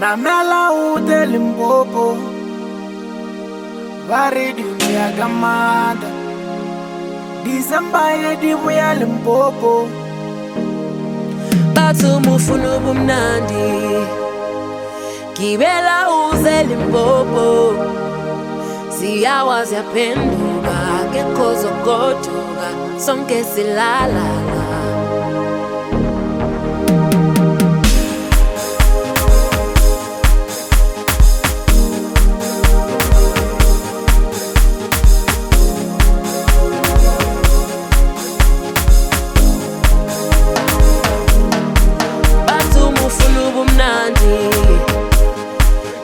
namela ude limpopo. Va redio ya kamanda disemba yedibuya limpopo. Bathi umufuna ubumnandi gibela uze limpopo. Siyawa ziyaphenduka kekho zogoduka sonke silalala ubumnandi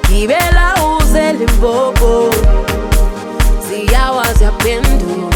gibela uze limpopo ziyawa ziyaphenduka